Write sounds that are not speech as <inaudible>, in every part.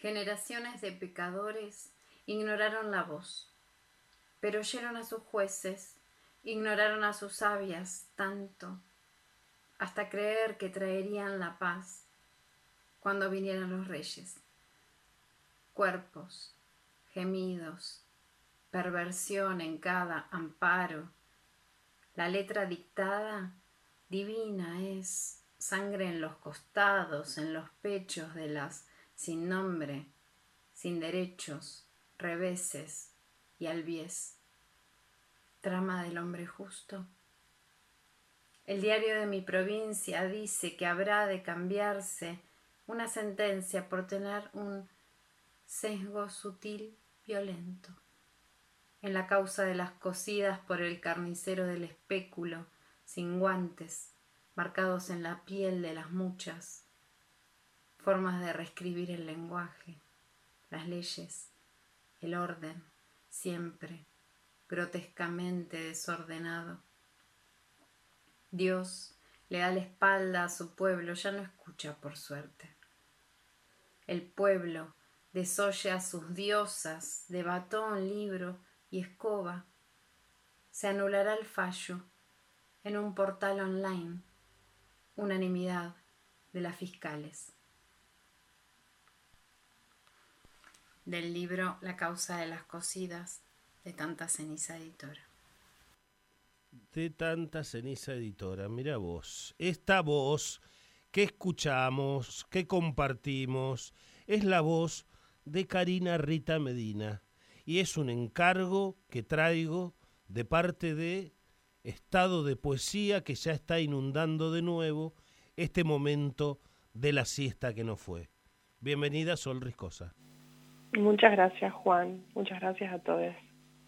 Generaciones de pecadores ignoraron la voz, pero oyeron a sus jueces, ignoraron a sus sabias tanto, hasta creer que traerían la paz cuando vinieran los reyes. Cuerpos, gemidos, perversión en cada amparo. La letra dictada divina es sangre en los costados, en los pechos de las sin nombre, sin derechos, reveses y albies. Trama del hombre justo. El diario de mi provincia dice que habrá de cambiarse una sentencia por tener un sesgo sutil violento. En la causa de las cocidas por el carnicero del espéculo, sin guantes, marcados en la piel de las muchas, formas de reescribir el lenguaje, las leyes, el orden, siempre grotescamente desordenado. Dios le da la espalda a su pueblo, ya no escucha por suerte. El pueblo desoye a sus diosas de batón, libro y escoba. Se anulará el fallo en un portal online, unanimidad de las fiscales. Del libro La causa de las cocidas de Tanta Ceniza Editora. De Tanta Ceniza Editora, mira vos, esta voz que escuchamos, que compartimos, es la voz de Karina Rita Medina y es un encargo que traigo de parte de Estado de Poesía que ya está inundando de nuevo este momento de la siesta que no fue. Bienvenida Sol Riscosa. Muchas gracias, Juan. Muchas gracias a todos.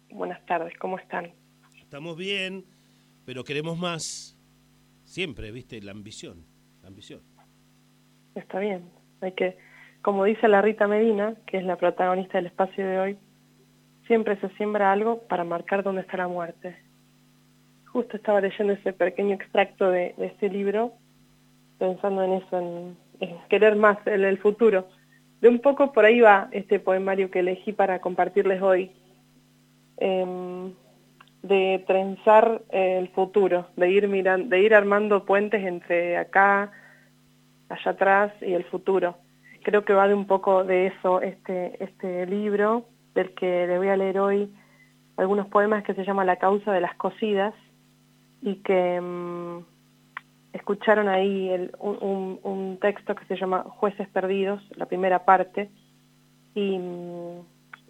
Buenas tardes, ¿cómo están? Estamos bien, pero queremos más. Siempre, viste, la ambición, la ambición. Está bien. Hay que, como dice la Rita Medina, que es la protagonista del espacio de hoy, siempre se siembra algo para marcar dónde está la muerte. Justo estaba leyendo ese pequeño extracto de, este libro, pensando en eso, en, querer más, en el futuro de un poco por ahí va este poemario que elegí para compartirles hoy, em, de trenzar el futuro, de ir, de ir armando puentes entre acá, allá atrás y el futuro. Creo que va de un poco de eso este, este libro, del que le voy a leer hoy algunos poemas que se llama La causa de las cocidas y que... Escucharon ahí un, texto que se llama Jueces Perdidos, la primera parte, y,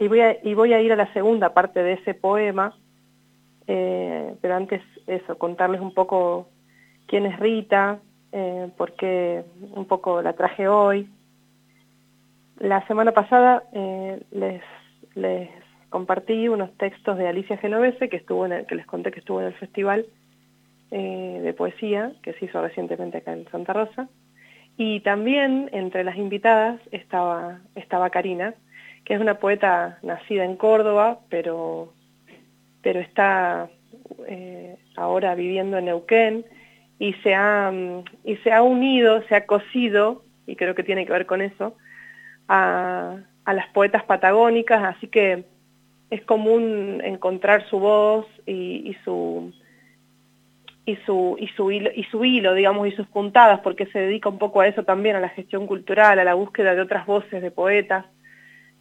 voy, a, y voy a ir a la segunda parte de ese poema, eh, pero antes eso, contarles un poco quién es Rita, eh, por qué un poco la traje hoy. La semana pasada eh, les, les compartí unos textos de Alicia Genovese, que, estuvo en el, que les conté que estuvo en el festival, eh, de poesía que se hizo recientemente acá en Santa Rosa. Y también entre las invitadas estaba, estaba Karina, que es una poeta nacida en Córdoba, pero, pero está eh, ahora viviendo en Neuquén y se, ha, y se ha unido, se ha cosido, y creo que tiene que ver con eso, a, a las poetas patagónicas, así que es común encontrar su voz y, y su y su, y su, hilo, digamos, y sus puntadas, porque se dedica un poco a eso también, a la gestión cultural, a la búsqueda de otras voces de poetas.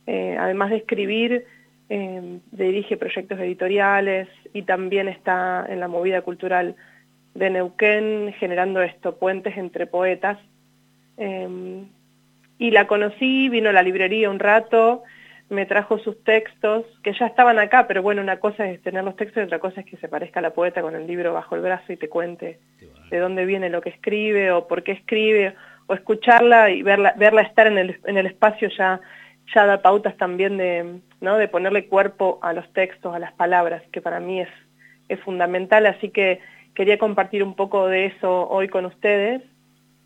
Eh, además de escribir, eh, dirige proyectos editoriales y también está en la movida cultural de Neuquén, generando esto, puentes entre poetas. Eh, y la conocí, vino a la librería un rato, me trajo sus textos, que ya estaban acá, pero bueno, una cosa es tener los textos y otra cosa es que se parezca a la poeta con el libro bajo el brazo y te cuente de dónde viene lo que escribe o por qué escribe, o escucharla y verla, verla estar en el, en el espacio ya, ya da pautas también de, ¿no? de ponerle cuerpo a los textos, a las palabras, que para mí es, es fundamental, así que quería compartir un poco de eso hoy con ustedes,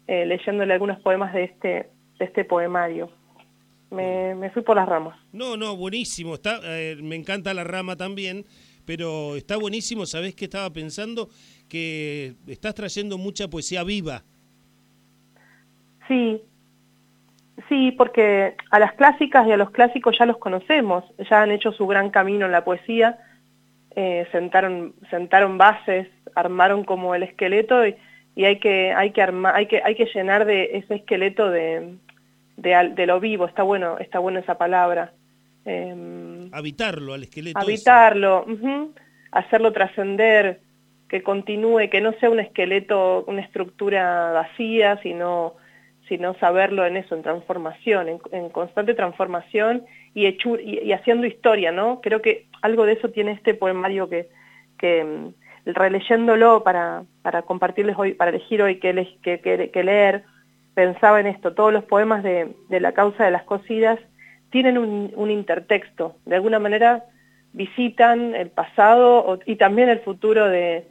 eh, leyéndole algunos poemas de este, de este poemario me, fui por las ramas. No, no, buenísimo. Está, eh, me encanta la rama también, pero está buenísimo. ¿Sabés qué estaba pensando? Que estás trayendo mucha poesía viva. Sí, Sí, porque a las clásicas y a los clásicos ya los conocemos, ya han hecho su gran camino en la poesía, eh, sentaron, sentaron bases, armaron como el esqueleto y, hay que, hay que hay que, hay que llenar de ese esqueleto de, de, lo vivo, está bueno, está buena esa palabra. Em, habitarlo al esqueleto. Habitarlo, hacerlo trascender, que continúe, que no sea un esqueleto, una estructura vacía, sino sino saberlo en eso, en transformación, en, constante transformación y, y, haciendo historia, ¿no? Creo que algo de eso tiene este poemario que, que mm, releyéndolo para, para compartirles hoy, para elegir hoy qué, que, leer, pensaba en esto, todos los poemas de, la causa de las cosidas tienen un, intertexto, de alguna manera visitan el pasado y también el futuro de,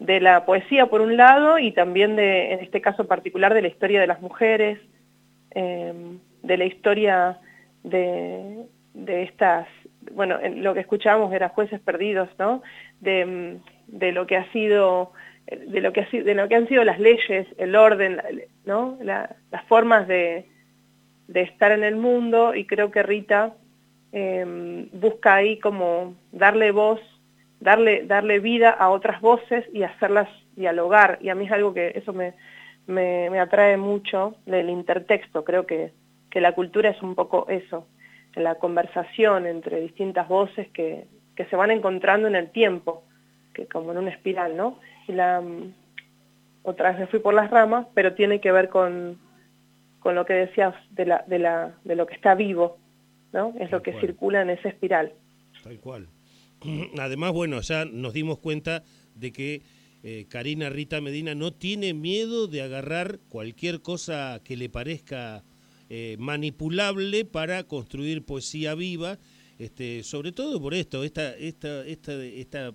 la poesía por un lado y también de, en este caso particular, de la historia de las mujeres, em, de la historia de, estas, bueno, lo que escuchábamos era jueces perdidos, ¿no? De, lo que ha sido, de lo que, ha, de lo que han sido las leyes, el orden, ¿no? las formas de, estar en el mundo y creo que Rita em, busca ahí como darle voz darle, darle vida a otras voces y hacerlas dialogar. Y a mí es algo que eso me, me, atrae mucho del intertexto. Creo que, que, la cultura es un poco eso, la conversación entre distintas voces que, que se van encontrando en el tiempo, que como en una espiral, ¿no? Y la, otra vez me fui por las ramas, pero tiene que ver con, con lo que decías de, la, de, la, de lo que está vivo, ¿no? Es lo que circula en esa espiral. Tal cual. <clears throat> Además, bueno, ya nos dimos cuenta de que eh, Karina Rita Medina no tiene miedo de agarrar cualquier cosa que le parezca eh, manipulable para construir poesía viva, este, sobre todo por esto, esta, esta, esta, esta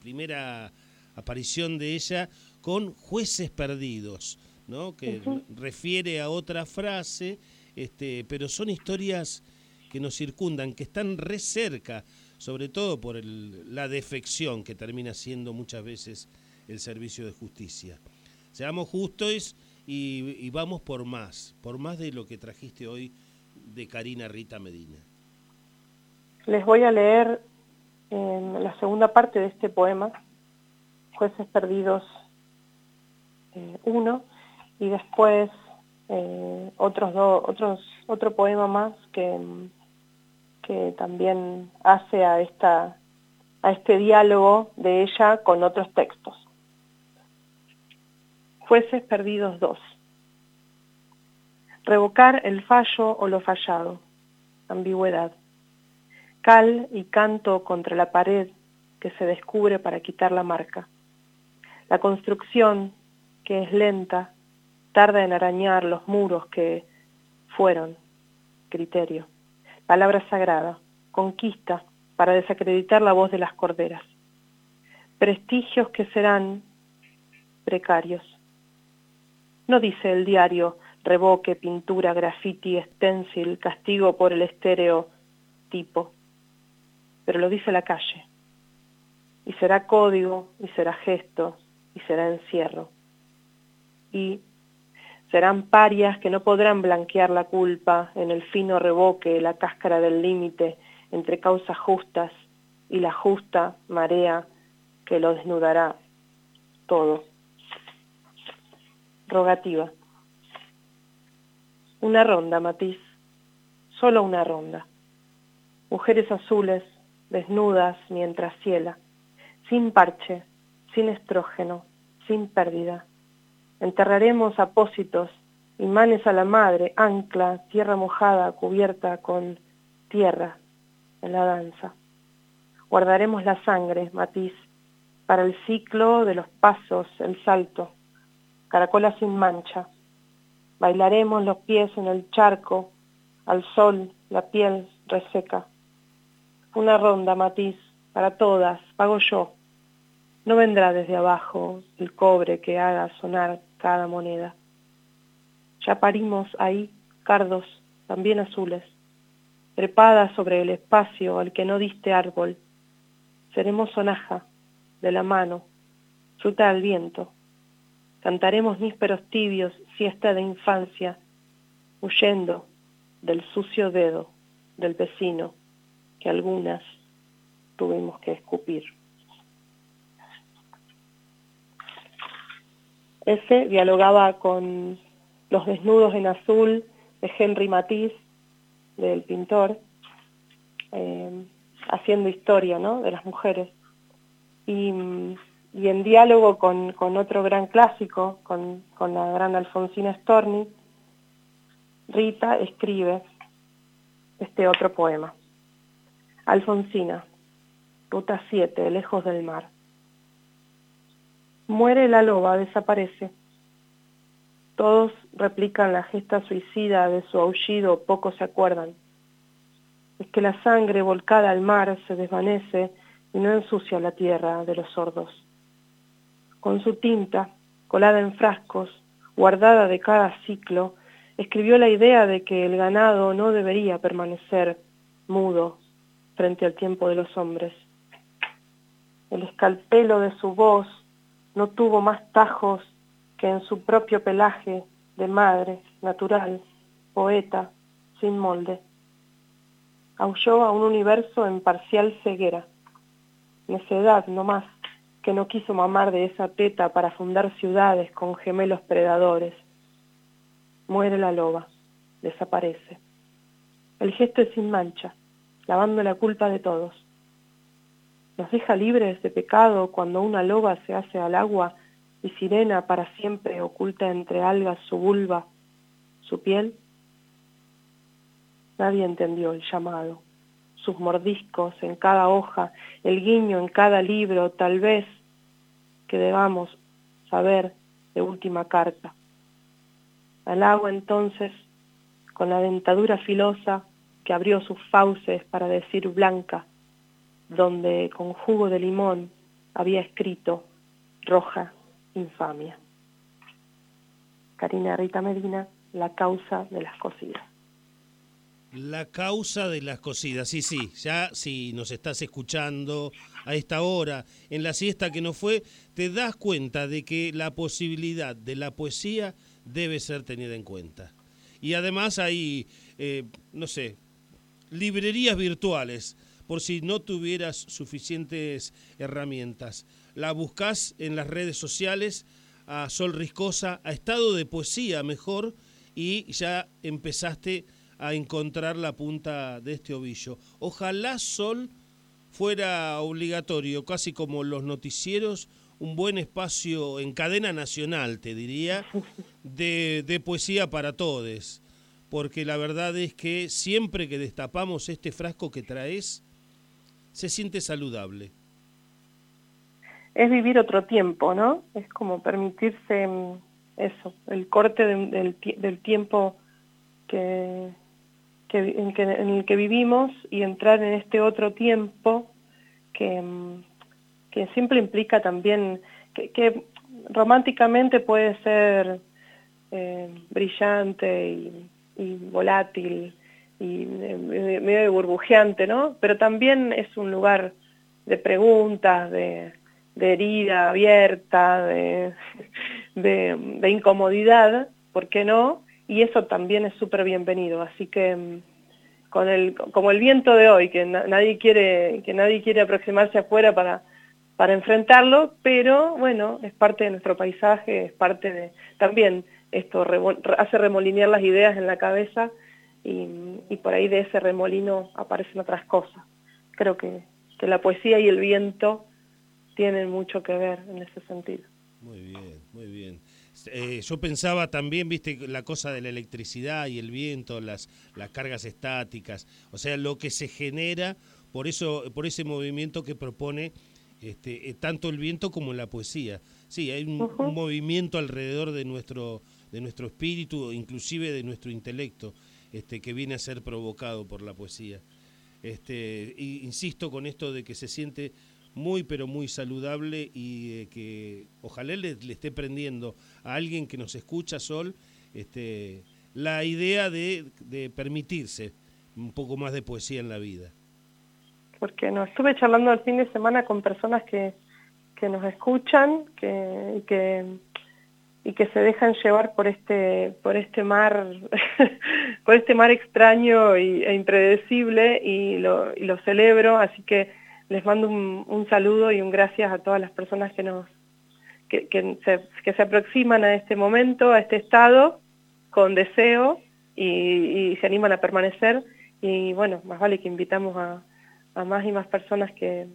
primera aparición de ella con jueces perdidos, ¿no? que refiere a otra frase, este, pero son historias que nos circundan, que están re cerca sobre todo por la defección que termina siendo muchas veces el servicio de justicia. Seamos justos y, vamos por más, por más de lo que trajiste hoy de Karina Rita Medina. Les voy a leer en la segunda parte de este poema, Jueces Perdidos 1, eh, y después eh, otros dos, otros, otro poema más que que también hace a, esta, a este diálogo de ella con otros textos. Jueces Perdidos 2. Revocar el fallo o lo fallado. Ambigüedad. Cal y canto contra la pared que se descubre para quitar la marca. La construcción, que es lenta, tarda en arañar los muros que fueron. Criterio palabra sagrada, conquista para desacreditar la voz de las corderas. Prestigios que serán precarios. No dice el diario revoque, pintura, graffiti, stencil, castigo por el estéreo tipo, pero lo dice la calle. Y será código, y será gesto, y será encierro. Y Serán parias que no podrán blanquear la culpa en el fino revoque, la cáscara del límite entre causas justas y la justa marea que lo desnudará todo. Rogativa. Una ronda, Matiz. Solo una ronda. Mujeres azules, desnudas mientras ciela, sin parche, sin estrógeno, sin pérdida Enterraremos apósitos, imanes a la madre, ancla, tierra mojada cubierta con tierra en la danza. Guardaremos la sangre, matiz, para el ciclo de los pasos, el salto, caracola sin mancha. Bailaremos los pies en el charco, al sol, la piel reseca. Una ronda, matiz, para todas, pago yo. No vendrá desde abajo el cobre que haga sonar cada moneda. Ya parimos ahí cardos, también azules, trepadas sobre el espacio al que no diste árbol. Seremos sonaja de la mano, fruta al viento. Cantaremos nísperos tibios, siesta de infancia, huyendo del sucio dedo del vecino que algunas tuvimos que escupir. Ese dialogaba con los desnudos en azul de Henry Matisse, del pintor, eh, haciendo historia ¿no? de las mujeres. Y, en diálogo con, otro gran clásico, con, con la gran Alfonsina Storni, Rita escribe este otro poema. Alfonsina, Ruta 7, lejos del mar. Muere la loba, desaparece. Todos replican la gesta suicida de su aullido, pocos se acuerdan. Es que la sangre volcada al mar se desvanece y no ensucia la tierra de los sordos. Con su tinta, colada en frascos, guardada de cada ciclo, escribió la idea de que el ganado no debería permanecer mudo frente al tiempo de los hombres. El escalpelo de su voz no tuvo más tajos que en su propio pelaje de madre, natural, poeta, sin molde. Aulló a un universo en parcial ceguera, necedad no más, que no quiso mamar de esa teta para fundar ciudades con gemelos predadores. Muere la loba, desaparece. El gesto es sin mancha, lavando la culpa de todos. Nos deja libres de pecado cuando una loba se hace al agua y sirena para siempre oculta entre algas su vulva, su piel. Nadie entendió el llamado, sus mordiscos en cada hoja, el guiño en cada libro, tal vez que debamos saber de última carta. Al agua entonces, con la dentadura filosa que abrió sus fauces para decir blanca, donde con jugo de limón había escrito roja infamia. Karina Rita Medina, la causa de las cocidas. La causa de las cocidas, sí, sí, ya si nos estás escuchando a esta hora, en la siesta que no fue, te das cuenta de que la posibilidad de la poesía debe ser tenida en cuenta. Y además hay, eh, no sé, librerías virtuales, por si no tuvieras suficientes herramientas. La buscas en las redes sociales a Sol Riscosa, a Estado de Poesía mejor, y ya empezaste a encontrar la punta de este ovillo. Ojalá Sol fuera obligatorio, casi como los noticieros, un buen espacio en cadena nacional, te diría, de, de poesía para todos porque la verdad es que siempre que destapamos este frasco que traes, se siente saludable. Es vivir otro tiempo, ¿no? Es como permitirse mm, eso, el corte del, tiempo que, en, el que vivimos y entrar en este otro tiempo que, mm, que siempre implica también, que, románticamente puede ser eh, brillante y volátil y medio burbujeante, ¿no? Pero también es un lugar de preguntas, de, herida abierta, <laughs> de, de, incomodidad, ¿por qué no? Y eso también es súper bienvenido. Así que mm, con el, como el viento de hoy, que nadie quiere, que nadie quiere aproximarse afuera para, para enfrentarlo, pero bueno, es parte de nuestro paisaje, es parte de, también esto hace remolinear las ideas en la cabeza y, por ahí de ese remolino aparecen otras cosas. Creo que, la poesía y el viento tienen mucho que ver en ese sentido. Muy bien, muy bien. Eh, yo pensaba también, viste, la cosa de la electricidad y el viento, las, las cargas estáticas, o sea, lo que se genera por eso, por ese movimiento que propone este, eh, tanto el viento como la poesía. Sí, hay un, movimiento alrededor de nuestro de nuestro espíritu, inclusive de nuestro intelecto, este, que viene a ser provocado por la poesía. Este, insisto con esto de que se siente muy pero muy saludable y que ojalá le, esté prendiendo a alguien que nos escucha, Sol, este, la idea de, permitirse un poco más de poesía en la vida. Porque no, estuve charlando el fin de semana con personas que, que nos escuchan, que, que y que se dejan llevar por este, por este mar, <laughs> por este mar extraño e impredecible y lo, y lo celebro, así que les mando un, saludo y un gracias a todas las personas que nos que, se, que se aproximan a este momento, a este estado, con deseo y, se animan a permanecer. Y bueno, más vale que invitamos a, a más y más personas que,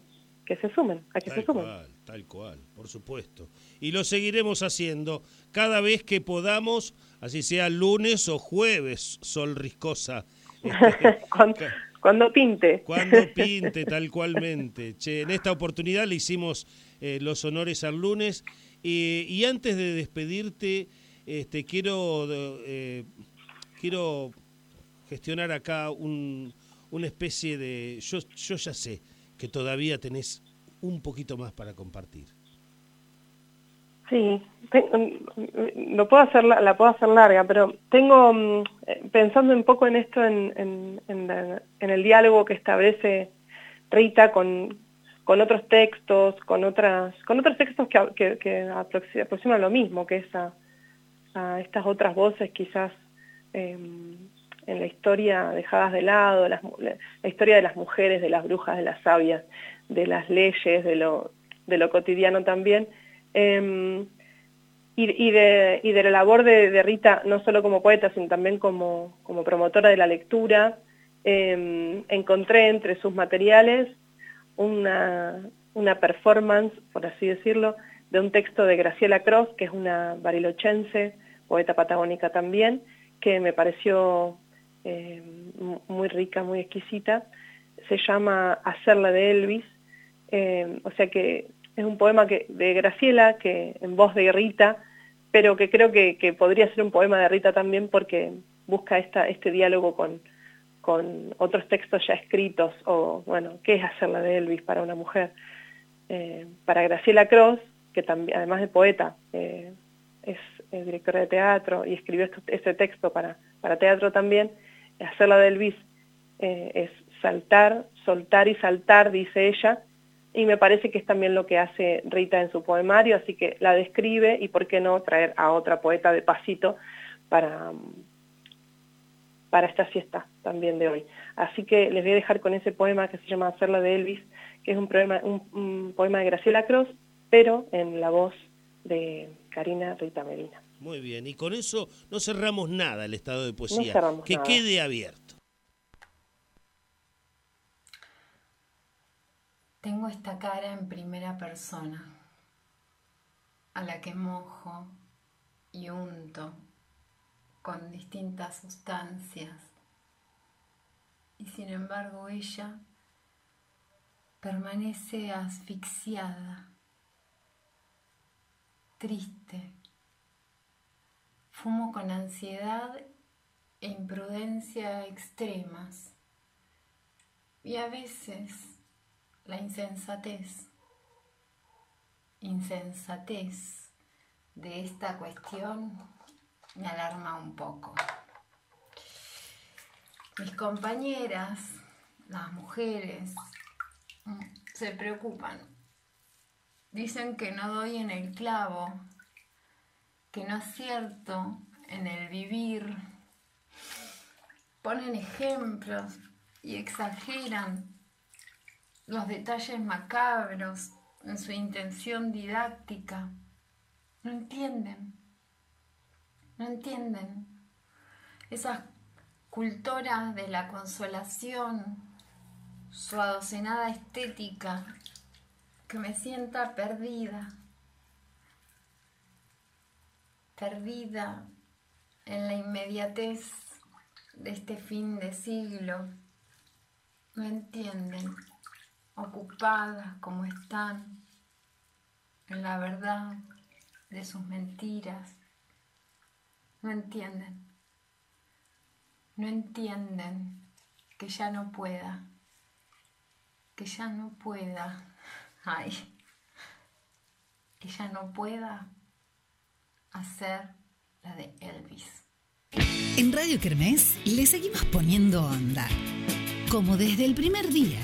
que se sumen, a que se sumen. Cual, tal cual, por supuesto. Y lo seguiremos haciendo cada vez que podamos, así sea lunes o jueves, Sol Riscosa. <laughs> Cuando, pinte. Cuando pinte, <laughs> tal cualmente. Che, en esta oportunidad le hicimos eh, los honores al lunes. y antes de despedirte, este, quiero, eh, quiero gestionar acá un, una especie de... Yo, yo ya sé que todavía tenés un poquito más para compartir. Sí, lo puedo hacer, la puedo hacer larga, pero tengo, mm, eh, pensando un poco en esto, en, en, en, el diálogo que establece Rita con, con otros textos, con otras con otros textos que, que, que aproximan lo mismo, que es a, a estas otras voces quizás em, en la historia dejadas de lado, la, historia de las mujeres, de las brujas, de las sabias, de las leyes, de lo, de lo cotidiano también. Em, y, de, y, de, la labor de, Rita, no solo como poeta, sino también como, como promotora de la lectura, em, encontré entre sus materiales una, una performance, por así decirlo, de un texto de Graciela Cross, que es una barilochense, poeta patagónica también, que me pareció eh, muy rica, muy exquisita. Se llama Hacerla de Elvis, eh, o sea que es un poema que, de Graciela, que en voz de Rita, pero que creo que, podría ser un poema de Rita también porque busca esta, este diálogo con, con otros textos ya escritos, o bueno, ¿qué es hacerla de Elvis para una mujer? Eh, para Graciela Cross, que también, además de poeta, es eh, directora de teatro y escribió este texto para, para teatro también, hacerla de Elvis eh, es saltar, soltar y saltar, dice ella, y me parece que es también lo que hace Rita en su poemario, así que la describe y por qué no traer a otra poeta de pasito para, para esta fiesta también de hoy. Así que les voy a dejar con ese poema que se llama Hacerla de Elvis, que es un, poema, un poema de Graciela Cross, pero en la voz de Karina Rita Medina. Muy bien, y con eso no cerramos nada el estado de poesía, que quede abierto. Tengo esta cara en primera persona, a la que mojo y unto con distintas sustancias, y sin embargo ella permanece asfixiada triste. Fumo con ansiedad e imprudencia extremas. Y a veces la insensatez, insensatez de esta cuestión me alarma un poco. Mis compañeras, las mujeres, se preocupan Dicen que no doy en el clavo, que no acierto en el vivir. Ponen ejemplos y exageran los detalles macabros en su intención didáctica. No entienden, no entienden. Esas cultoras de la consolación, su adocenada estética que me sienta perdida, perdida en la inmediatez de este fin de siglo. No entienden, ocupadas como están en la verdad de sus mentiras. No entienden, no entienden que ya no pueda, que ya no pueda <laughs> ay, que ya no pueda hacer la de Elvis. En Radio Kermés le seguimos poniendo onda, como desde el primer día.